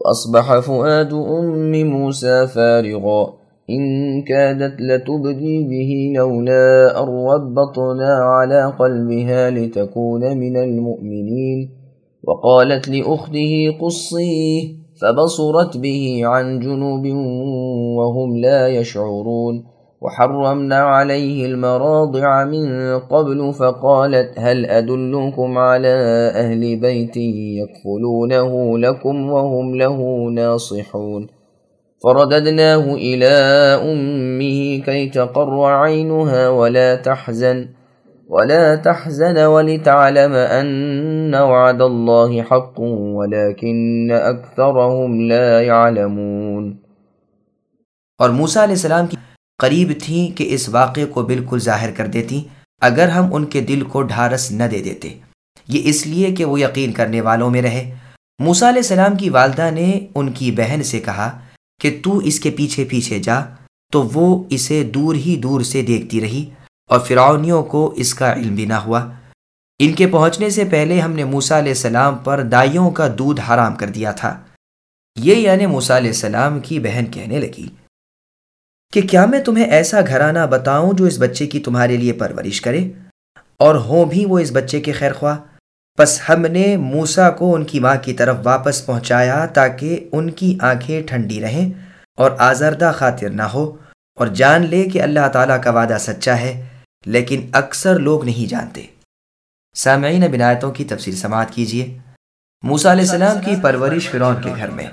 وأصبح فؤاد أم موسى فارغا. إن كادت لتبدي به لولا أن ربطنا على قلبها لتكون من المؤمنين. وقالت لأخته قصيه فبصرت به عن جنوب وهم لا يشعرون. وحرمنا عليه المراضع من قبل فقالت هل أدلكم على أهل بيت يكفلونه لكم وهم له ناصحون؟ فرددناه إلى أمه كي تقر عينها ولا تحزن ولا تحزن ولتعلم أن وعد الله حق ولكن أكثرهم لا يعلمون. موسیٰ علیہ السلام کی قریب تھیں کہ اس واقعے کو بالکل ظاہر کر دیتی، اگر ہم ان کے دل کو ڈھارس نہ دے دیتے۔ یہ اس لیے کہ وہ یقین کرنے والوں میں رہے۔ موسا علیہ السلام کی والدہ نے ان کی بہن سے کہا کہ تو اس کے پیچھے پیچھے جا، تو وہ اسے دور ہی دور سے دیکھتی رہی اور فرعونیوں کو اس کا علم بھی نہ ہوا۔ ان کے پہنچنے سے پہلے ہم نے موسا علیہ السلام پر دائیوں کا دودھ حرام کر دیا تھا۔ یہ یعنی موسا علیہ السلام کی بہن کہنے لگی۔ کہ کیا میں تمہیں ایسا گھرانہ بتاؤں جو اس بچے کی تمہارے لیے پرورش کرے؟ اور ہوں بھی وہ اس بچے کے خیر خواہ بس ہم نے موسا کو ان کی ماں کی طرف واپس پہنچایا تاکہ ان کی آنکھیں ٹھنڈی رہیں اور آزردہ خاطر نہ ہو اور جان لے کہ اللہ تعالیٰ کا وعدہ سچا ہے، لیکن اکثر لوگ نہیں جانتے۔ سامعین بنایتوں کی تفصیل سماعت کیجیے۔ موسا علیہ السلام کی پرورش فرعون کے گھر میں۔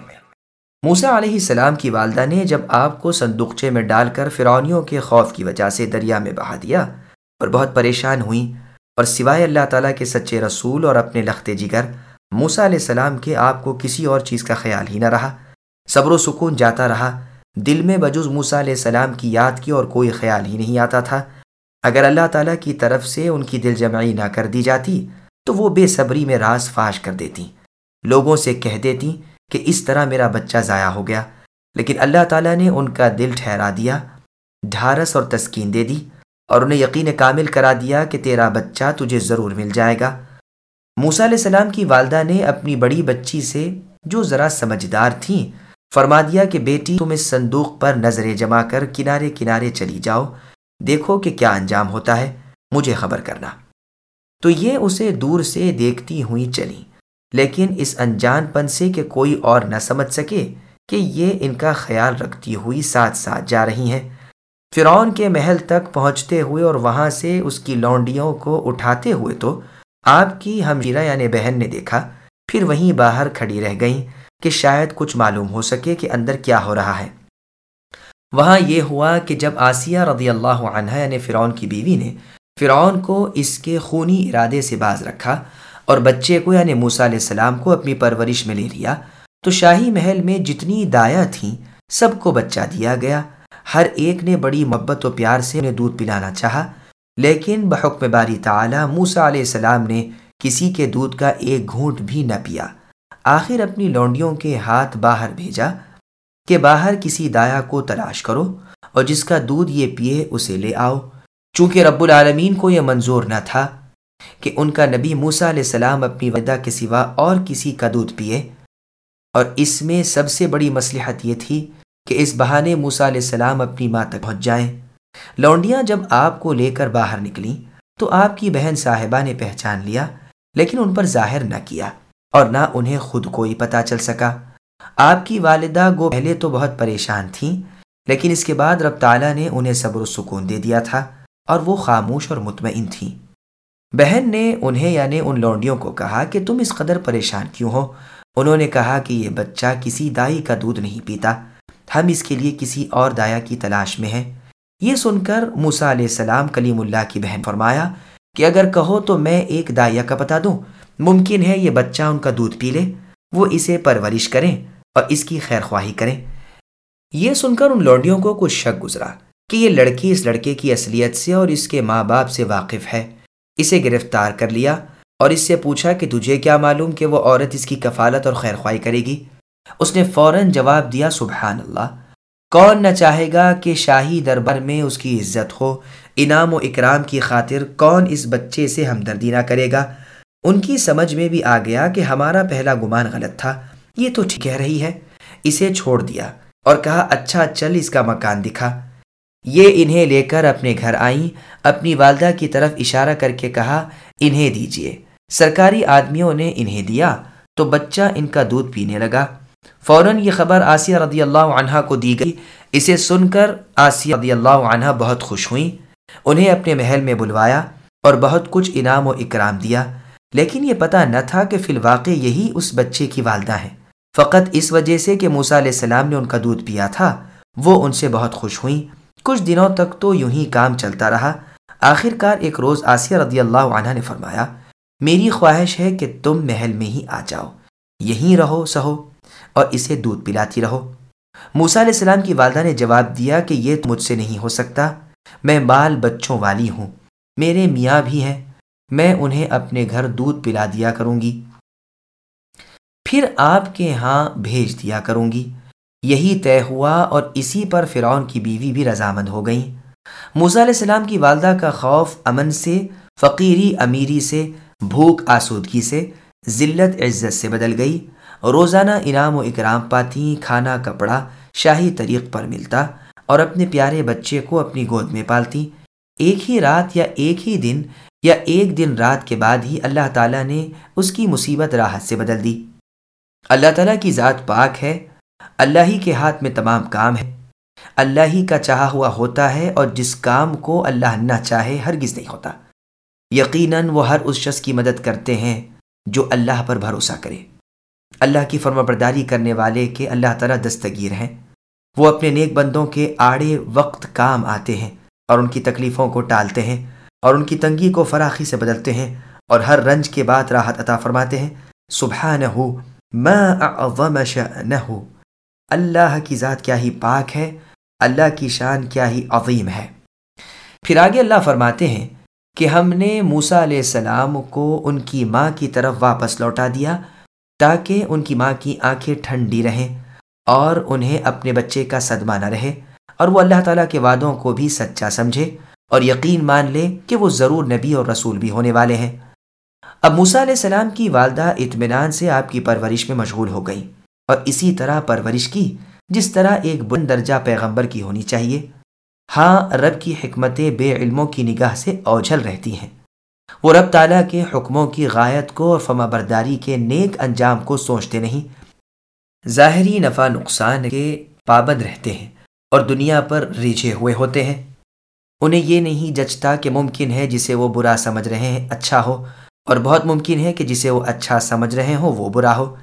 موسا علیہ السلام کی والدہ نے جب آپ کو صندوقچے میں ڈال کر فرونیوں کے خوف کی وجہ سے دریا میں بہا دیا اور بہت پریشان ہوئیں اور سوائے اللہ تعالیٰ کے سچے رسول اور اپنے لخت جگر موسا علیہ السلام کے آپ کو کسی اور چیز کا خیال ہی نہ رہا۔ صبر و سکون جاتا رہا۔ دل میں بجز موسا علیہ السلام کی یاد کی اور کوئی خیال ہی نہیں آتا تھا۔ اگر اللہ تعالیٰ کی طرف سے ان کی دل جمعی نہ کر دی جاتی، تو وہ بے صبری میں راز فاش کر دیتی لوگوں سے کہہ دیتی کہ اس طرح میرا بچہ ضائع ہو گیا۔ لیکن اللہ تعالیٰ نے ان کا دل ٹھہرا دیا، ڈھارس اور تسکین دے دی اور انہیں یقین کامل کرا دیا کہ تیرا بچہ تجھے ضرور مل جائے گا۔ موسا علیہ السلام کی والدہ نے اپنی بڑی بچی سے، جو ذرا سمجھدار تھیں، فرما دیا کہ بیٹی، تم اس صندوق پر نظریں جما کر کنارے کنارے چلی جاؤ، دیکھو کہ کیا انجام ہوتا ہے، مجھے خبر کرنا۔ تو یہ اسے دور سے دیکھتی ہوئی چلی لیکن اس انجان پن سے کہ کوئی اور نہ سمجھ سکے کہ یہ ان کا خیال رکھتی ہوئی ساتھ ساتھ جا رہی ہیں۔ فرعون کے محل تک پہنچتے ہوئے اور وہاں سے اس کی لونڈیوں کو اٹھاتے ہوئے تو آپ کی ہمشیرہ یعنی بہن نے دیکھا۔ پھر وہیں باہر کھڑی رہ گئیں کہ شاید کچھ معلوم ہو سکے کہ اندر کیا ہو رہا ہے۔ وہاں یہ ہوا کہ جب آسیہ رضی اللہ عنہ یعنی فرعون کی بیوی نے فرعون کو اس کے خونی ارادے سے باز رکھا اور بچے کو یعنی موسا علیہ السلام کو اپنی پرورش میں لے لیا، تو شاہی محل میں جتنی دایا تھیں، سب کو بچہ دیا گیا۔ ہر ایک نے بڑی محبت و پیار سے انہیں دودھ پلانا چاہا، لیکن بحکم باری تعالی موسا علیہ السلام نے کسی کے دودھ کا ایک گھونٹ بھی نہ پیا۔ آخر اپنی لونڈیوں کے ہاتھ باہر بھیجا کہ باہر کسی دایا کو تلاش کرو اور جس کا دودھ یہ پیے اسے لے آؤ۔ چونکہ رب العالمین کو یہ منظور نہ تھا کہ ان کا نبی موسا علیہ السلام اپنی ودا کے سوا اور کسی کا دودھ پیے اور اس میں سب سے بڑی مصلحت یہ تھی کہ اس بہانے موسا علیہ السلام اپنی ماں تک پہنچ جائیں لونڈیاں جب آپ کو لے کر باہر نکلیں تو آپ کی بہن صاحبہ نے پہچان لیا، لیکن ان پر ظاہر نہ کیا اور نہ انہیں خود کوئی پتہ چل سکا۔ آپ کی والدہ گو پہلے تو بہت پریشان تھیں لیکن اس کے بعد رب تعالیٰ نے انہیں صبر و سکون دے دیا تھا اور وہ خاموش اور مطمئن تھیں بہن نے انہیں یعنی ان لونڈیوں کو کہا کہ تم اس قدر پریشان کیوں ہو؟ انہوں نے کہا کہ یہ بچہ کسی دائی کا دودھ نہیں پیتا۔ ہم اس کے لیے کسی اور دایا کی تلاش میں ہیں۔ یہ سن کر موسا علیہ السلام کلیم اللہ کی بہن فرمایا کہ اگر کہو تو میں ایک دائیا کا بتا دوں۔ ممکن ہے یہ بچہ ان کا دودھ پی لے۔ وہ اسے پرورش کریں اور اس کی خیر خواہی کریں۔ یہ سن کر ان لونڈیوں کو کچھ شک گزرا کہ یہ لڑکی اس لڑکے کی اصلیت سے اور اس کے ماں باپ سے واقف ہے۔ اسے گرفتار کر لیا اور اس سے پوچھا کہ تجھے کیا معلوم کہ وہ عورت اس کی کفالت اور خیر خواہ کرے گی؟ اس نے فوراً جواب دیا، سبحان اللہ۔ کون نہ چاہے گا کہ شاہی دربار میں اس کی عزت ہو۔ انعام و اکرام کی خاطر کون اس بچے سے ہمدردی نہ کرے گا؟ ان کی سمجھ میں بھی آ گیا کہ ہمارا پہلا گمان غلط تھا۔ یہ تو ٹھیک کہہ رہی ہے۔ اسے چھوڑ دیا اور کہا اچھا چل اس کا مکان دکھا۔ یہ انہیں لے کر اپنے گھر آئیں، اپنی والدہ کی طرف اشارہ کر کے کہا، انہیں دیجیے۔ سرکاری آدمیوں نے انہیں دیا تو بچہ ان کا دودھ پینے لگا۔ فوراً یہ خبر آسیہ رضی اللہ عنہ کو دی گئی۔ اسے سن کر آسیہ رضی اللہ عنہ بہت خوش ہوئیں۔ انہیں اپنے محل میں بلوایا اور بہت کچھ انعام و اکرام دیا۔ لیکن یہ پتہ نہ تھا کہ فی الواقع یہی اس بچے کی والدہ ہیں۔ فقط اس وجہ سے کہ موسا علیہ السلام نے ان کا دودھ پیا تھا۔ وہ ان سے بہت خوش ہوئیں۔ کچھ دنوں تک تو یوں ہی کام چلتا رہا۔ آخر کار ایک روز آسیہ رضی اللہ عنہ نے فرمایا، میری خواہش ہے کہ تم محل میں ہی آ جاؤ۔ یہیں رہو، سہو، اور اسے دودھ پلاتی رہو۔ موسا علیہ السلام کی والدہ نے جواب دیا کہ یہ مجھ سے نہیں ہو سکتا۔ میں بال بچوں والی ہوں۔ میرے میاں بھی ہیں۔ میں انہیں اپنے گھر دودھ پلا دیا کروں گی۔ پھر آپ کے ہاں بھیج دیا کروں گی۔ یہی طے ہوا اور اسی پر فرعون کی بیوی بھی رضامند ہو گئیں۔ موسیٰ علیہ السلام کی والدہ کا خوف امن سے، فقیری امیری سے، بھوک آسودگی سے ذلت عزت سے بدل گئی۔ روزانہ انعام و اکرام پاتی، کھانا، کپڑا، شاہی طریق پر ملتا اور اپنے پیارے بچے کو اپنی گود میں پالتی۔ ایک ہی رات یا ایک ہی دن یا ایک دن رات کے بعد ہی اللہ تعالیٰ نے اس کی مصیبت راحت سے بدل دی۔ اللہ تعالیٰ کی ذات پاک ہے اللہ ہی کے ہاتھ میں تمام کام ہے۔ اللہ ہی کا چاہا ہوا ہوتا ہے اور جس کام کو اللہ نہ چاہے ہرگز نہیں ہوتا۔ یقیناً وہ ہر اس شخص کی مدد کرتے ہیں جو اللہ پر بھروسہ کرے۔ اللہ کی فرما برداری کرنے والے کے اللہ تعالیٰ دستگیر ہیں۔ وہ اپنے نیک بندوں کے آڑے وقت کام آتے ہیں اور ان کی تکلیفوں کو ٹالتے ہیں اور ان کی تنگی کو فراخی سے بدلتے ہیں اور ہر رنج کے بعد راحت عطا فرماتے ہیں۔ اللہ کی ذات کیا ہی پاک ہے، اللہ کی شان کیا ہی عظیم ہے۔ پھر آگے اللہ فرماتے ہیں کہ ہم نے موسا علیہ السلام کو ان کی ماں کی طرف واپس لوٹا دیا تاکہ ان کی ماں کی آنکھیں ٹھنڈی رہیں اور انہیں اپنے بچے کا صدمہ نہ رہے اور وہ اللہ تعالیٰ کے وعدوں کو بھی سچا سمجھے اور یقین مان لے کہ وہ ضرور نبی اور رسول بھی ہونے والے ہیں۔ اب موسا علیہ السلام کی والدہ اطمینان سے آپ کی پرورش میں مشغول ہو گئی اور اسی طرح پرورش کی، جس طرح ایک بن درجہ پیغمبر کی ہونی چاہیے۔ ہاں رب کی حکمتیں بے علموں کی نگاہ سے اوجھل رہتی ہیں۔ وہ رب تعالیٰ کے حکموں کی غایت کو اور فما برداری کے نیک انجام کو سوچتے نہیں۔ ظاہری نفع نقصان کے پابند رہتے ہیں اور دنیا پر ریجھے ہوئے ہوتے ہیں۔ انہیں یہ نہیں جچتا کہ ممکن ہے جسے وہ برا سمجھ رہے ہیں اچھا ہو، اور بہت ممکن ہے کہ جسے وہ اچھا سمجھ رہے ہوں وہ برا ہو۔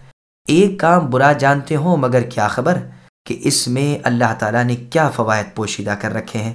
ایک کام برا جانتے ہوں، مگر کیا خبر کہ اس میں اللہ تعالیٰ نے کیا فوائد پوشیدہ کر رکھے ہیں؟